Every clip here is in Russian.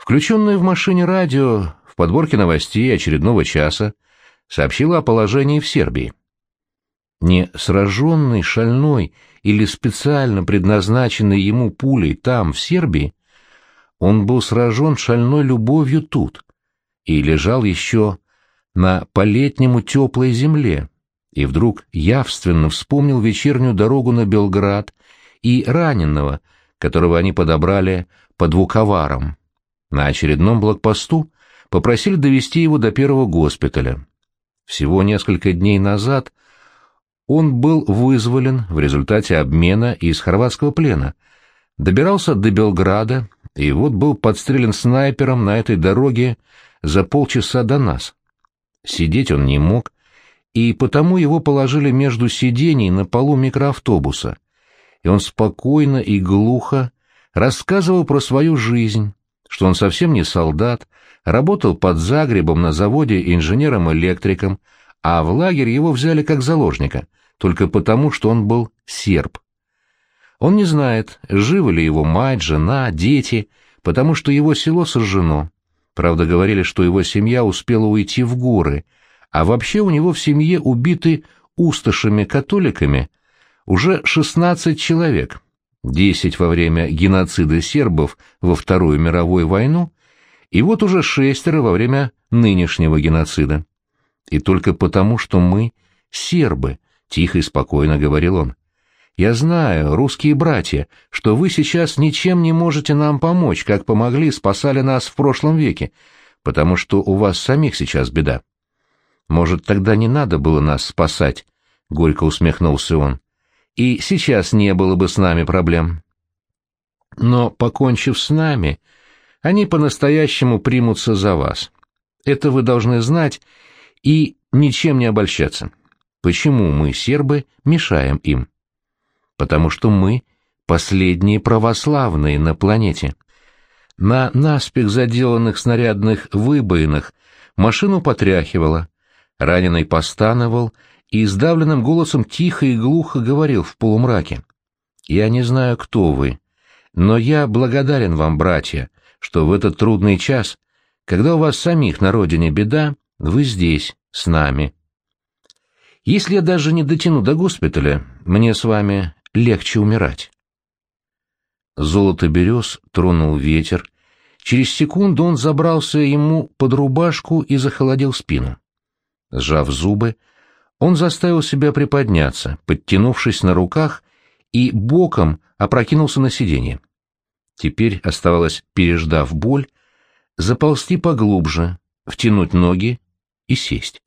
Включенное в машине радио в подборке новостей очередного часа сообщило о положении в Сербии. Не сраженный, шальной или специально предназначенный ему пулей там, в Сербии, он был сражен шальной любовью тут и лежал еще на по-летнему теплой земле, и вдруг явственно вспомнил вечернюю дорогу на Белград и раненого, которого они подобрали под Вуковаром. На очередном блокпосту попросили довести его до первого госпиталя. Всего несколько дней назад он был вызволен в результате обмена из хорватского плена, добирался до Белграда и вот был подстрелен снайпером на этой дороге за полчаса до нас. Сидеть он не мог, и потому его положили между сидений на полу микроавтобуса, и он спокойно и глухо рассказывал про свою жизнь, что он совсем не солдат, работал под Загребом на заводе инженером-электриком, а в лагерь его взяли как заложника, только потому, что он был серб. Он не знает, живы ли его мать, жена, дети, потому что его село сожжено. Правда, говорили, что его семья успела уйти в горы, а вообще у него в семье убиты усташами-католиками уже 16 человек, 10 во время геноцида сербов во Вторую мировую войну, и вот уже шестеро во время нынешнего геноцида. И только потому, что мы сербы, тихо и спокойно говорил он. Я знаю, русские братья, что вы сейчас ничем не можете нам помочь, как помогли, спасали нас в прошлом веке, потому что у вас самих сейчас беда. Может, тогда не надо было нас спасать, — горько усмехнулся он. И сейчас не было бы с нами проблем. Но, покончив с нами, они по-настоящему примутся за вас. Это вы должны знать и ничем не обольщаться. Почему мы, сербы, мешаем им? потому что мы — последние православные на планете. На наспех заделанных снарядных выбоинах машину потряхивало, раненый постановал и сдавленным голосом тихо и глухо говорил в полумраке. «Я не знаю, кто вы, но я благодарен вам, братья, что в этот трудный час, когда у вас самих на родине беда, вы здесь, с нами». Если я даже не дотяну до госпиталя, мне с вами легче умирать. Золото берез тронул ветер. Через секунду он забрался ему под рубашку и захолодил спину. Сжав зубы, он заставил себя приподняться, подтянувшись на руках, и боком опрокинулся на сиденье. Теперь оставалось, переждав боль, заползти поглубже, втянуть ноги и сесть.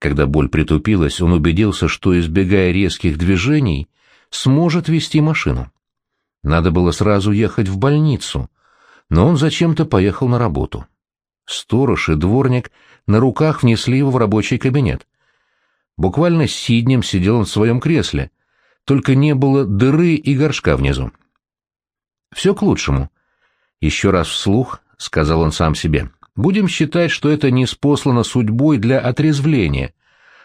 Когда боль притупилась, он убедился, что, избегая резких движений, сможет вести машину. Надо было сразу ехать в больницу, но он зачем-то поехал на работу. Сторож и дворник на руках внесли его в рабочий кабинет. Буквально сиднем сидел он в своем кресле, только не было дыры и горшка внизу. «Все к лучшему», — еще раз вслух сказал он сам себе. «Будем считать, что это не спослано судьбой для отрезвления,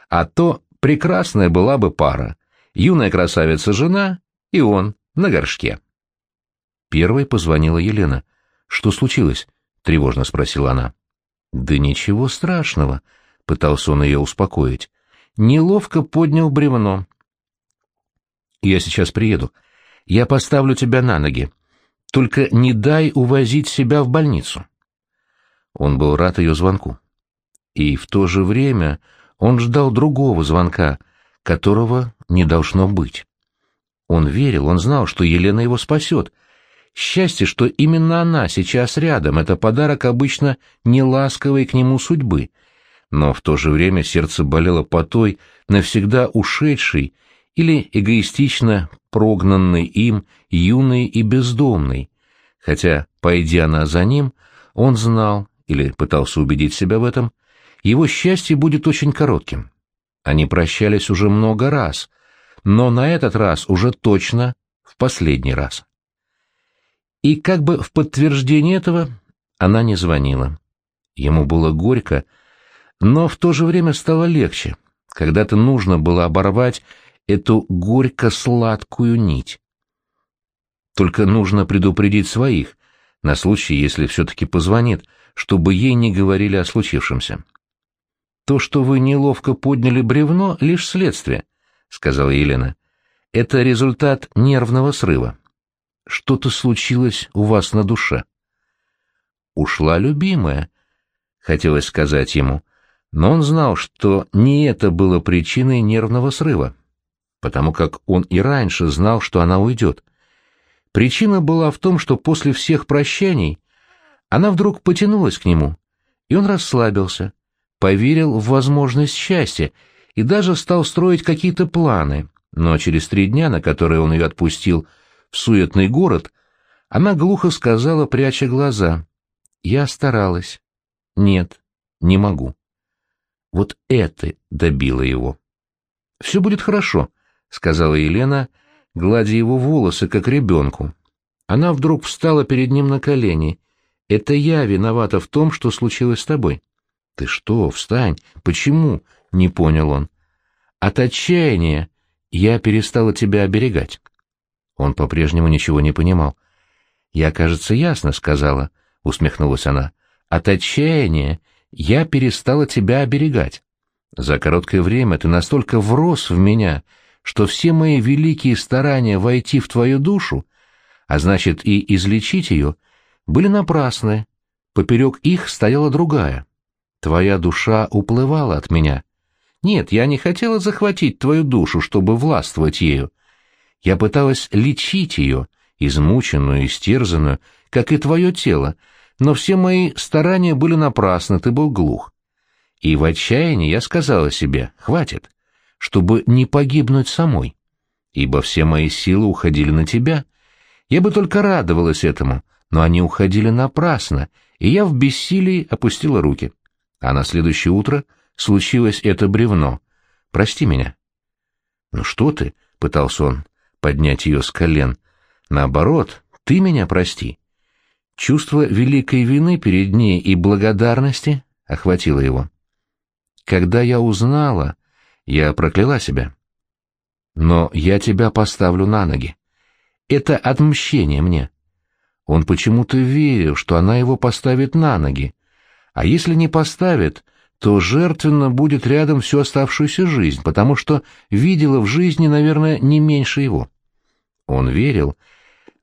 а то прекрасная была бы пара юная красавица-жена и он на горшке. Первой позвонила Елена. «Что случилось?» — тревожно спросила она. «Да ничего страшного», — пытался он ее успокоить. Неловко поднял бревно. «Я сейчас приеду. Я поставлю тебя на ноги. Только не дай увозить себя в больницу». Он был рад ее звонку. И в то же время он ждал другого звонка, которого не должно быть. Он верил, он знал, что Елена его спасет. Счастье, что именно она сейчас рядом, это подарок обычно неласковой к нему судьбы. Но в то же время сердце болело по той, навсегда ушедшей или эгоистично прогнанной им, юной и бездомной. Хотя, пойдя она за ним, он знал, или пытался убедить себя в этом, его счастье будет очень коротким. Они прощались уже много раз, но на этот раз уже точно в последний раз. И как бы в подтверждение этого она не звонила. Ему было горько, но в то же время стало легче, когда-то нужно было оборвать эту горько-сладкую нить. Только нужно предупредить своих, на случай, если все-таки позвонит, чтобы ей не говорили о случившемся. «То, что вы неловко подняли бревно, — лишь следствие», — сказала Елена. «Это результат нервного срыва. Что-то случилось у вас на душе». «Ушла любимая», — хотелось сказать ему, но он знал, что не это было причиной нервного срыва, потому как он и раньше знал, что она уйдет. Причина была в том, что после всех прощаний она вдруг потянулась к нему, и он расслабился, поверил в возможность счастья и даже стал строить какие-то планы, но через три дня, на которые он ее отпустил в суетный город, она глухо сказала, пряча глаза, «Я старалась. Нет, не могу». Вот это добило его. «Все будет хорошо», — сказала Елена, гладя его волосы, как ребенку. Она вдруг встала перед ним на колени. «Это я виновата в том, что случилось с тобой». «Ты что, встань! Почему?» — не понял он. «От отчаяния я перестала тебя оберегать». Он по-прежнему ничего не понимал. «Я, кажется, ясно сказала», — усмехнулась она. «От отчаяния я перестала тебя оберегать. За короткое время ты настолько врос в меня, что все мои великие старания войти в твою душу, а значит и излечить ее, были напрасны. Поперек их стояла другая. Твоя душа уплывала от меня. Нет, я не хотела захватить твою душу, чтобы властвовать ею. Я пыталась лечить ее, измученную, истерзанную, как и твое тело, но все мои старания были напрасны, ты был глух. И в отчаянии я сказала себе, хватит, чтобы не погибнуть самой, ибо все мои силы уходили на тебя. Я бы только радовалась этому, но они уходили напрасно, и я в бессилии опустила руки. А на следующее утро случилось это бревно. Прости меня. — Ну что ты? — пытался он поднять ее с колен. — Наоборот, ты меня прости. Чувство великой вины перед ней и благодарности охватило его. Когда я узнала, я прокляла себя. Но я тебя поставлю на ноги. Это отмщение мне. Он почему-то верил, что она его поставит на ноги. А если не поставит, то жертвенно будет рядом всю оставшуюся жизнь, потому что видела в жизни, наверное, не меньше его. Он верил,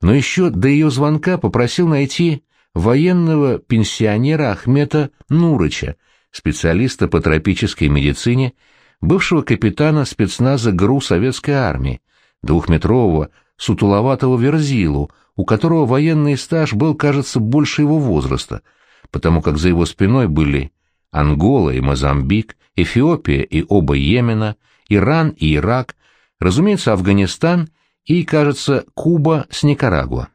но еще до ее звонка попросил найти военного пенсионера Ахмета Нурыча, специалиста по тропической медицине, бывшего капитана спецназа ГРУ Советской Армии, двухметрового, сутуловатого верзилу, у которого военный стаж был, кажется, больше его возраста, потому как за его спиной были Ангола и Мозамбик, Эфиопия и оба Йемена, Иран и Ирак, разумеется, Афганистан — и, кажется, Куба с Никарагуа.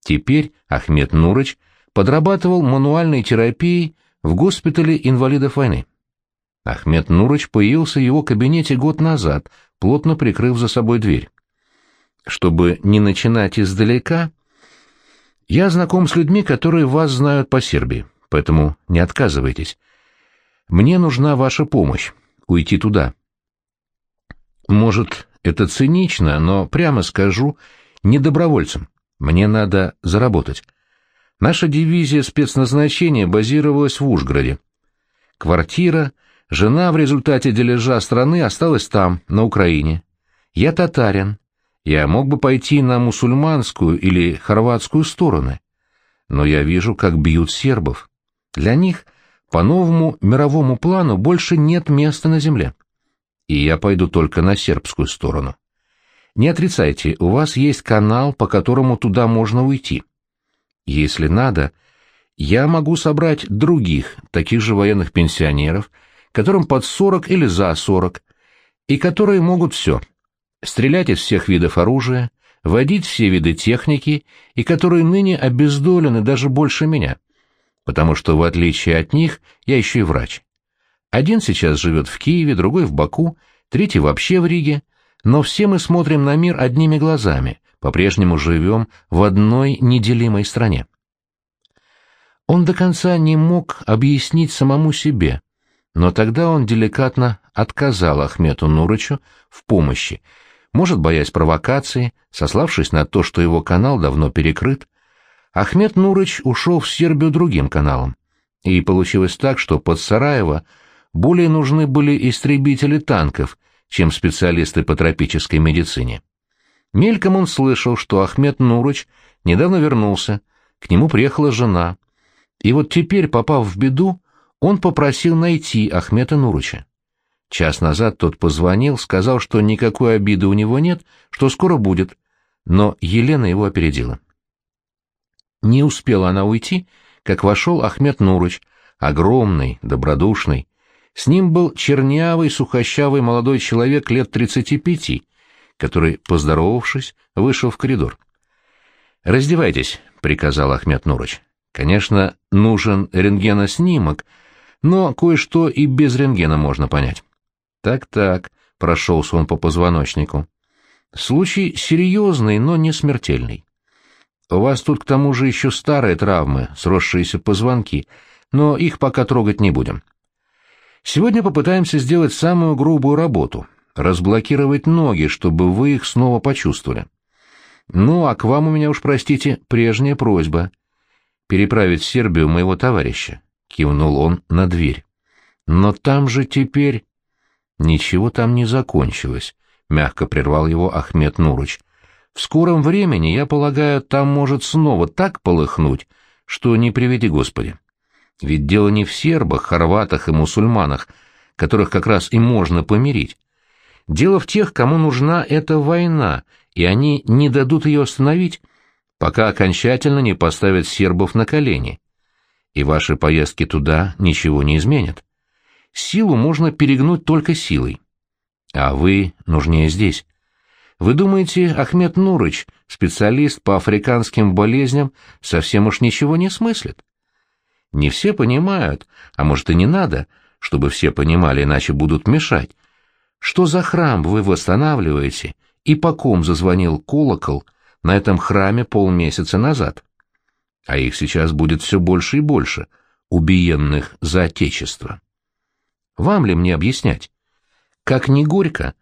Теперь Ахмед Нурыч подрабатывал мануальной терапией в госпитале инвалидов войны. Ахмед Нурыч появился в его кабинете год назад, плотно прикрыв за собой дверь. Чтобы не начинать издалека, я знаком с людьми, которые вас знают по Сербии, поэтому не отказывайтесь. Мне нужна ваша помощь, уйти туда. Может, это цинично, но прямо скажу, не добровольцем. Мне надо заработать. Наша дивизия спецназначения базировалась в Ужгороде. Квартира, жена в результате дележа страны осталась там, на Украине. Я татарин. Я мог бы пойти на мусульманскую или хорватскую стороны. Но я вижу, как бьют сербов. Для них по новому мировому плану больше нет места на земле и я пойду только на сербскую сторону. Не отрицайте, у вас есть канал, по которому туда можно уйти. Если надо, я могу собрать других, таких же военных пенсионеров, которым под сорок или за сорок, и которые могут все — стрелять из всех видов оружия, водить все виды техники, и которые ныне обездолены даже больше меня, потому что, в отличие от них, я еще и врач. Один сейчас живет в Киеве, другой в Баку, третий вообще в Риге, но все мы смотрим на мир одними глазами, по-прежнему живем в одной неделимой стране. Он до конца не мог объяснить самому себе, но тогда он деликатно отказал Ахмету Нурычу в помощи, может, боясь провокации, сославшись на то, что его канал давно перекрыт, Ахмед Нурыч ушел в Сербию другим каналом. И получилось так, что под Сараево более нужны были истребители танков, чем специалисты по тропической медицине. Мельком он слышал, что Ахмед Нурыч недавно вернулся, к нему приехала жена. И вот теперь, попав в беду, он попросил найти Ахмета Нурыча. Час назад тот позвонил, сказал, что никакой обиды у него нет, что скоро будет, но Елена его опередила. Не успела она уйти, как вошел Ахмед Нурыч, огромный, добродушный. С ним был чернявый, сухощавый молодой человек лет тридцати пяти, который, поздоровавшись, вышел в коридор. «Раздевайтесь», — приказал Ахмед Нурыч. «Конечно, нужен рентгеноснимок, но кое-что и без рентгена можно понять». «Так-так», — прошелся он по позвоночнику. «Случай серьезный, но не смертельный. У вас тут к тому же еще старые травмы, сросшиеся позвонки, но их пока трогать не будем. Сегодня попытаемся сделать самую грубую работу — разблокировать ноги, чтобы вы их снова почувствовали. Ну, а к вам у меня уж, простите, прежняя просьба — переправить в Сербию моего товарища, — кивнул он на дверь. Но там же теперь... Ничего там не закончилось, — мягко прервал его Ахмед Нурыч. В скором времени, я полагаю, там может снова так полыхнуть, что не приведи Господи. Ведь дело не в сербах, хорватах и мусульманах, которых как раз и можно помирить. Дело в тех, кому нужна эта война, и они не дадут ее остановить, пока окончательно не поставят сербов на колени. И ваши поездки туда ничего не изменят. Силу можно перегнуть только силой. А вы нужнее здесь. Вы думаете, Ахмед Нурыч, специалист по африканским болезням, совсем уж ничего не смыслит? Не все понимают, а может и не надо, чтобы все понимали, иначе будут мешать. Что за храм вы восстанавливаете и по ком зазвонил колокол на этом храме полмесяца назад? А их сейчас будет все больше и больше, убиенных за Отечество. Вам ли мне объяснять? Как не горько,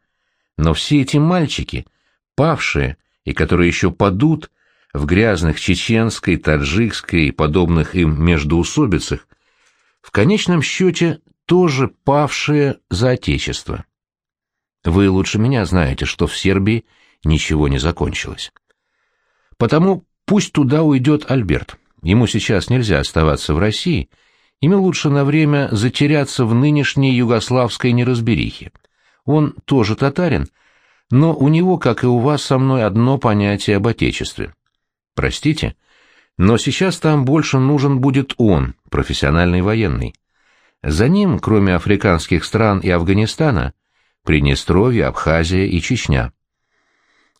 но все эти мальчики, павшие и которые еще падут в грязных чеченской, таджикской и подобных им междоусобицах, в конечном счете тоже павшие за Отечество. Вы лучше меня знаете, что в Сербии ничего не закончилось. Потому пусть туда уйдет Альберт. Ему сейчас нельзя оставаться в России, ему лучше на время затеряться в нынешней югославской неразберихе. Он тоже татарин, но у него, как и у вас со мной, одно понятие об Отечестве. Простите, но сейчас там больше нужен будет он, профессиональный военный. За ним, кроме африканских стран и Афганистана, Приднестровье, Абхазия и Чечня.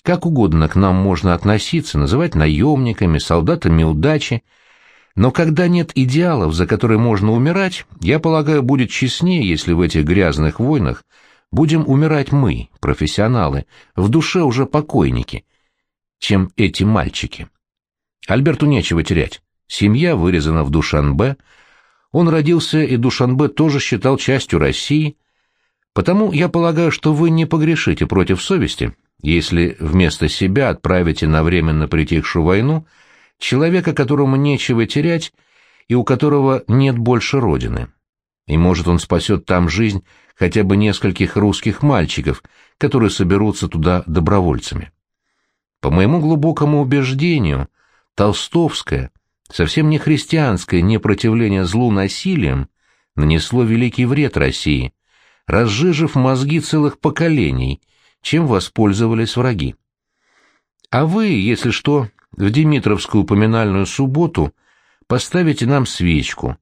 Как угодно к нам можно относиться, называть наемниками, солдатами удачи, но когда нет идеалов, за которые можно умирать, я полагаю, будет честнее, если в этих грязных войнах будем умирать мы, профессионалы, в душе уже покойники, чем эти мальчики. Альберту нечего терять. Семья вырезана в Душанбе, он родился, и Душанбе тоже считал частью России, потому я полагаю, что вы не погрешите против совести, если вместо себя отправите на временно притихшую войну человека, которому нечего терять и у которого нет больше родины. И, может, он спасет там жизнь хотя бы нескольких русских мальчиков, которые соберутся туда добровольцами. По моему глубокому убеждению, толстовское, совсем не христианское непротивление злу насилием нанесло великий вред России, разжижив мозги целых поколений, чем воспользовались враги. А вы, если что, в Димитровскую поминальную субботу поставите нам свечку,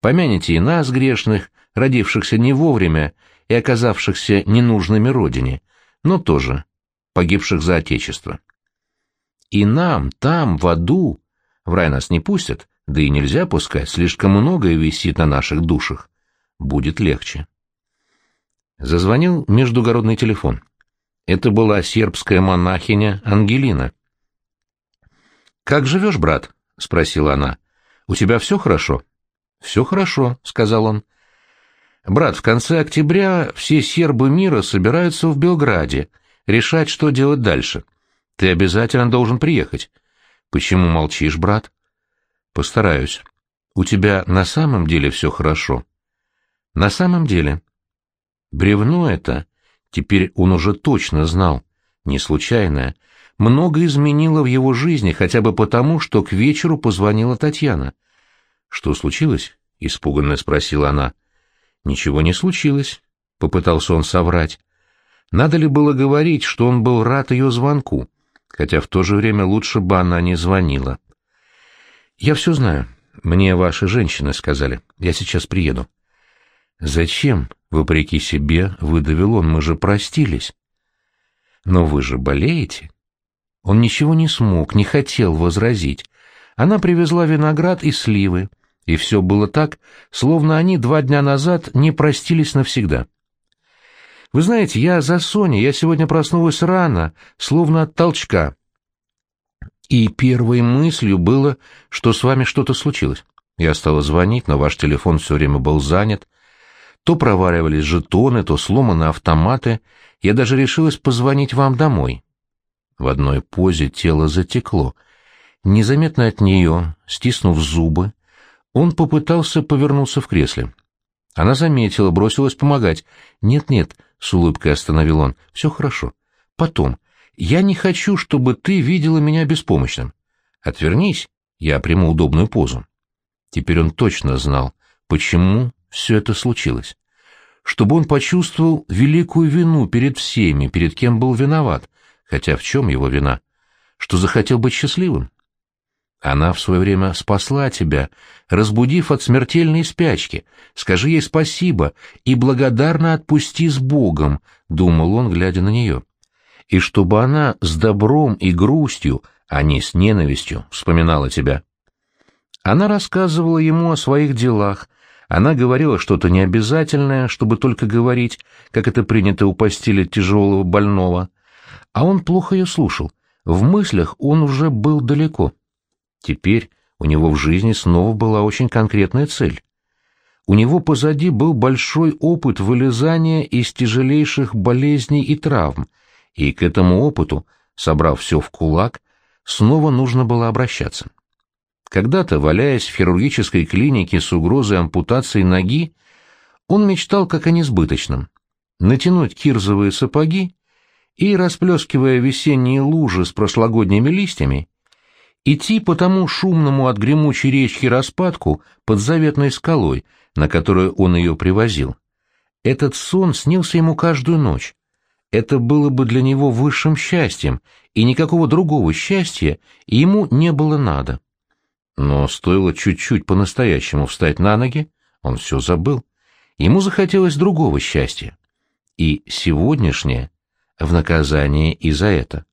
помяните и нас, грешных, родившихся не вовремя и оказавшихся ненужными родине, но тоже погибших за Отечество. И нам, там, в аду, в рай нас не пустят, да и нельзя пускать, слишком многое висит на наших душах. Будет легче. Зазвонил междугородный телефон. Это была сербская монахиня Ангелина. «Как живешь, брат?» — спросила она. «У тебя все хорошо?» «Все хорошо», — сказал он. Брат, в конце октября все сербы мира собираются в Белграде, решать, что делать дальше. Ты обязательно должен приехать. Почему молчишь, брат? Постараюсь. У тебя на самом деле все хорошо? На самом деле. Бревно это, теперь он уже точно знал, не случайное, много изменило в его жизни хотя бы потому, что к вечеру позвонила Татьяна. Что случилось? испуганно спросила она. Ничего не случилось, попытался он соврать. Надо ли было говорить, что он был рад ее звонку, хотя в то же время лучше бы она не звонила. «Я все знаю. Мне ваши женщины сказали. Я сейчас приеду». «Зачем?» — вопреки себе выдавил он. «Мы же простились». «Но вы же болеете?» Он ничего не смог, не хотел возразить. Она привезла виноград и сливы, и все было так, словно они два дня назад не простились навсегда. Вы знаете, я за Соней, я сегодня проснулась рано, словно от толчка. И первой мыслью было, что с вами что-то случилось. Я стала звонить, но ваш телефон все время был занят. То проваривались жетоны, то сломаны автоматы. Я даже решилась позвонить вам домой. В одной позе тело затекло. Незаметно от нее, стиснув зубы, он попытался повернуться в кресле. Она заметила, бросилась помогать. «Нет-нет», — с улыбкой остановил он, — «все хорошо. Потом. Я не хочу, чтобы ты видела меня беспомощным. Отвернись, я приму удобную позу». Теперь он точно знал, почему все это случилось. Чтобы он почувствовал великую вину перед всеми, перед кем был виноват, хотя в чем его вина? Что захотел быть счастливым? Она в свое время спасла тебя, разбудив от смертельной спячки. Скажи ей спасибо и благодарно отпусти с Богом, — думал он, глядя на нее. И чтобы она с добром и грустью, а не с ненавистью, вспоминала тебя. Она рассказывала ему о своих делах, она говорила что-то необязательное, чтобы только говорить, как это принято у постели тяжелого больного. А он плохо ее слушал. В мыслях он уже был далеко. Теперь у него в жизни снова была очень конкретная цель. У него позади был большой опыт вылезания из тяжелейших болезней и травм, и к этому опыту, собрав все в кулак, снова нужно было обращаться. Когда-то, валяясь в хирургической клинике с угрозой ампутации ноги, он мечтал как о несбыточном — натянуть кирзовые сапоги и, расплескивая весенние лужи с прошлогодними листьями, идти по тому шумному от гремучей речки распадку под заветной скалой, на которую он ее привозил. Этот сон снился ему каждую ночь. Это было бы для него высшим счастьем, и никакого другого счастья ему не было надо. Но стоило чуть-чуть по-настоящему встать на ноги, он все забыл. Ему захотелось другого счастья. И сегодняшнее в наказание и за это.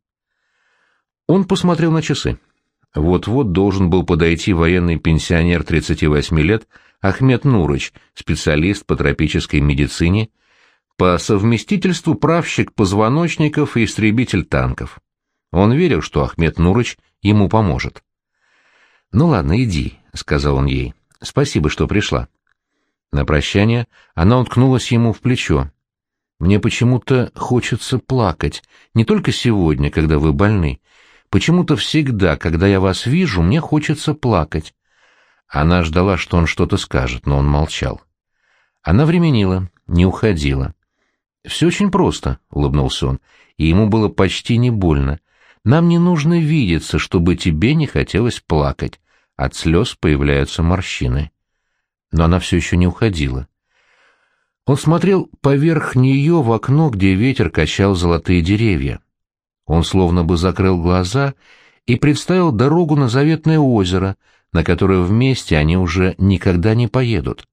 Он посмотрел на часы. Вот-вот должен был подойти военный пенсионер 38 лет Ахмед Нурыч, специалист по тропической медицине, по совместительству правщик позвоночников и истребитель танков. Он верил, что Ахмед Нурыч ему поможет. «Ну ладно, иди», — сказал он ей. «Спасибо, что пришла». На прощание она уткнулась ему в плечо. «Мне почему-то хочется плакать, не только сегодня, когда вы больны, Почему-то всегда, когда я вас вижу, мне хочется плакать. Она ждала, что он что-то скажет, но он молчал. Она временила, не уходила. «Все очень просто», — улыбнулся он, и ему было почти не больно. «Нам не нужно видеться, чтобы тебе не хотелось плакать. От слез появляются морщины». Но она все еще не уходила. Он смотрел поверх нее в окно, где ветер качал золотые деревья. Он словно бы закрыл глаза и представил дорогу на заветное озеро, на которое вместе они уже никогда не поедут.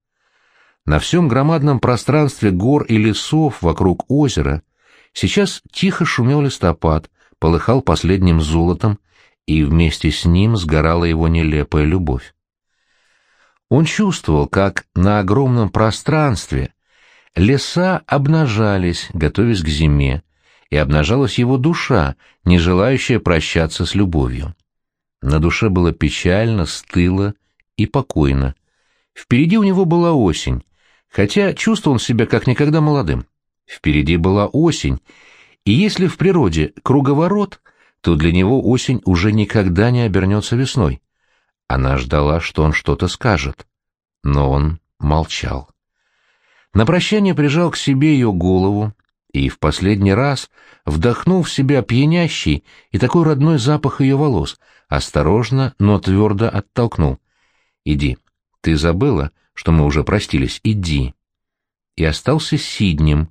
На всем громадном пространстве гор и лесов вокруг озера сейчас тихо шумел листопад, полыхал последним золотом, и вместе с ним сгорала его нелепая любовь. Он чувствовал, как на огромном пространстве леса обнажались, готовясь к зиме, и обнажалась его душа, не желающая прощаться с любовью. На душе было печально, стыло и покойно. Впереди у него была осень, хотя чувствовал он себя как никогда молодым. Впереди была осень, и если в природе круговорот, то для него осень уже никогда не обернется весной. Она ждала, что он что-то скажет, но он молчал. На прощание прижал к себе ее голову и в последний раз, вдохнул в себя пьянящий и такой родной запах ее волос, осторожно, но твердо оттолкнул. «Иди. Ты забыла, что мы уже простились? Иди». И остался сиднем,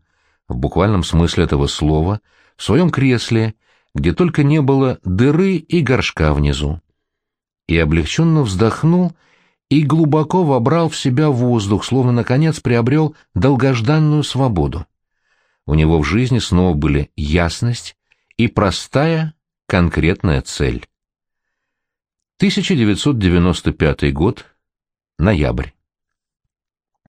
в буквальном смысле этого слова, в своем кресле, где только не было дыры и горшка внизу. И облегченно вздохнул и глубоко вобрал в себя воздух, словно, наконец, приобрел долгожданную свободу. У него в жизни снова были ясность и простая, конкретная цель. 1995 год, ноябрь.